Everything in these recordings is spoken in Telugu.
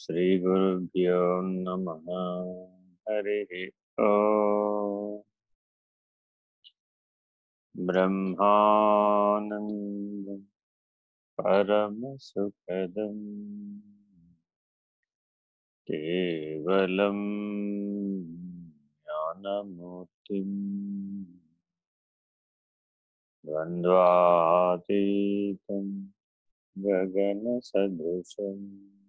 श्रीगुरुभ्यो नमः। हरिः ॐ ब्रह्मानन्दं परमसुखदम् केवलं ज्ञानमूर्तिम् द्वन्द्वातीतं गगनसदृशम्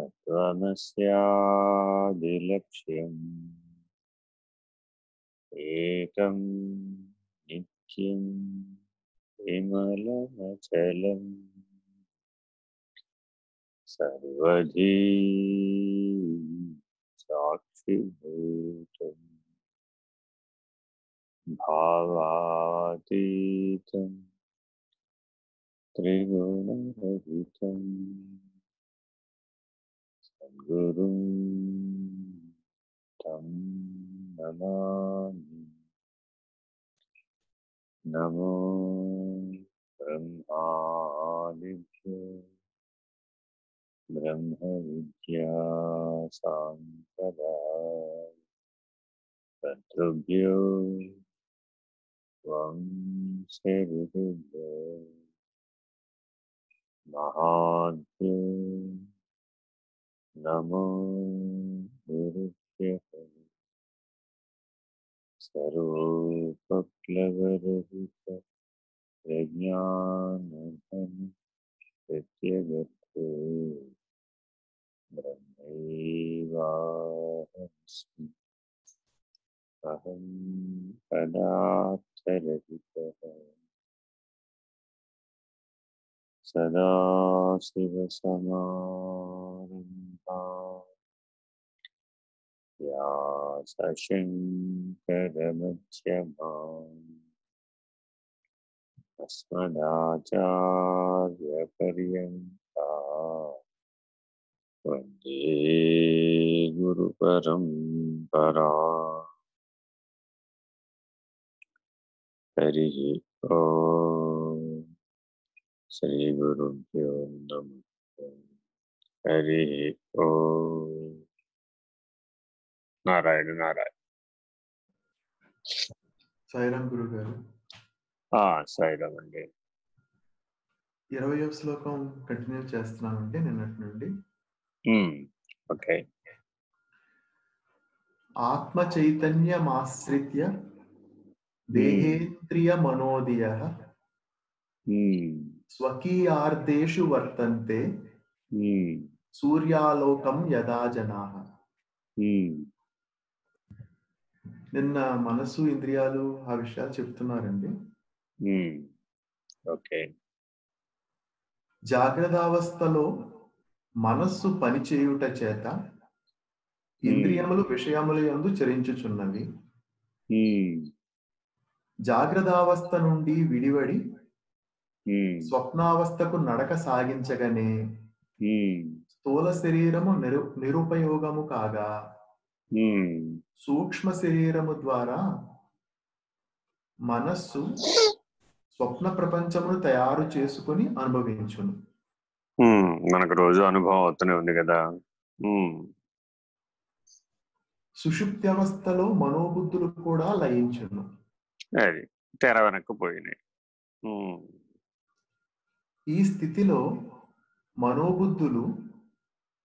तत्त्वमस्यादिलक्ष्यम्। एकं नित्यं विमलमचलम्। सर्वधी साक्षिभूतम् भावातीतं त्रिगुणरहितम्। Guru Tam Namami Namo Brahmadivya Brahma Vidya Sampradaya Patrubhyo Vamsevibhyo Mahadvyo नमो गुरुभ्यः सर्वोपप्लवरहित प्रज्ञानघन प्रत्यगतो ब्रह्मैवाहमस्मि। अहं पदार्थरहितः या सशङ्करमध्यमाम् अस्मदाचार्यपर्यन्ता वंदे गुरुपरम्परा ॐ श्रीगुरुभ्यो नमः హరి ఓ నారాయణ నారాయణ సైరం గురు గారు సైరం అండి ఇరవయో శ్లోకం కంటిన్యూ చేస్తున్నామండి నిన్నటి నుండి. ఓకే. ఆత్మ చైతన్యమాశ్రిత్య దేహేంద్రియ మనోదయ స్వకీయార్థేషు వర్తంతే సూర్యాలోకం యదా జనా. నిన్న మనసు ఇంద్రియాలు ఆ విషయాలు చెప్తున్నారండి. ఉమ్, ఓకే. జాగ్రత్తావస్థలో మనస్సు పనిచేయుట చేత ఇంద్రియములు విషయముల యందు చరించుచున్నవి. జాగ్రత్తావస్థ నుండి విడివడి స్వప్నావస్థకు నడక సాగించగానే స్థూల శరీరము నిరు నిరుపయోగము కాగా సూక్ష్మ శరీరము ద్వారా మనస్సు స్వప్న ప్రపంచమును తయారు చేసుకుని అనుభవించును. మనకు రోజు అనుభవం అవుతూనే ఉంది కదా. ఉమ్, సుషుప్త్యవస్థలో మనోబుద్ధులు కూడా లయించును. అది తెర వెనక్కు పోయినాయి. ఉమ్, ఈ స్థితిలో మనోబుద్ధులు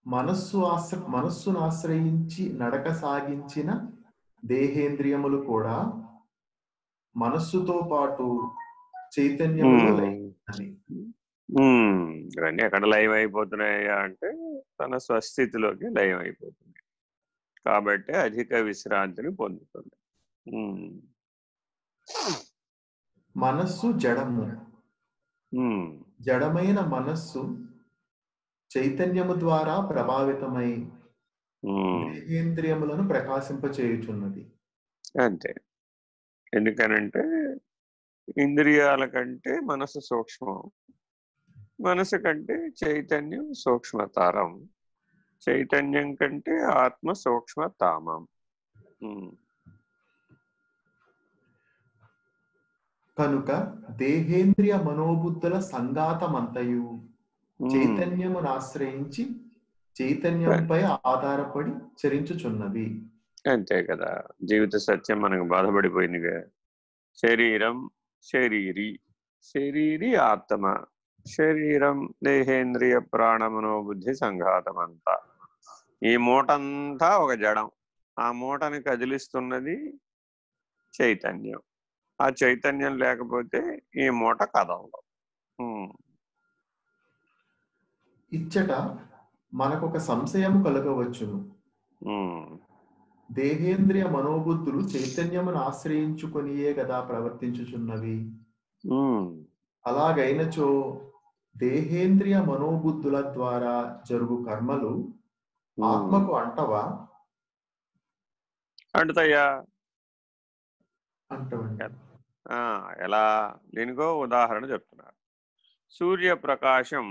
మనస్సు ఆశ్ర మనస్సును ఆశ్రయించి నడక సాగించిన దేహేంద్రియములు కూడా మనస్సుతో పాటు చైతన్యములో ఉమ్, ఇవన్నీ ఎక్కడ లయం అయిపోతున్నాయా అంటే తన స్వస్థితిలోకి లయం అయిపోతుంది కాబట్టి అధిక విశ్రాంతిని పొందుతుంది. మనస్సు జడము. జడమైన మనస్సు చైతన్యము ద్వారా ప్రభావితమై దేహేంద్రియములను ప్రకాశింపచేయుచున్నది. అంతే. ఎందుకనంటే ఇంద్రియాల కంటే మనసు సూక్ష్మం. మనసు కంటే చైతన్యం సూక్ష్మతరం. చైతన్యం కంటే ఆత్మ సూక్ష్మతామం. ఉమ్, కనుక దేహేంద్రియ మనోబుద్ధుల సంఘాతమంతయు చైతన్యమును ఆశ్రయించి చైతన్యంపై ఆధారపడి చరించుచున్నవి అంతే కదా. జీవిత సత్యం మనకు బాధపడిపోయిందిగా శరీరం శరీరి శరీరి ఆత్మ శరీరం దేహేంద్రియ ప్రాణమనో బుద్ధి సంఘాతమంతా ఈ మూటంతా ఒక జడం. ఆ మూటని కదిలిస్తున్నది చైతన్యం. ఆ చైతన్యం లేకపోతే ఈ మూట కదలదు ఇచ్చట మనకొక సంశయము కలగవచ్చును. ఉమ్, దేహేంద్రియ మనోబుద్ధులు చైతన్యమును ఆశ్రయించుకొనియే కదా ప్రవర్తించుచున్నవి. అలాగైనచో దేహేంద్రియ మనోబుద్ధుల ద్వారా జరుగు కర్మలు ఆత్మకు అంటవా? అంటుతాయా ఎలా? దీనికో ఉదాహరణ చెప్తున్నారు సూర్యప్రకాశం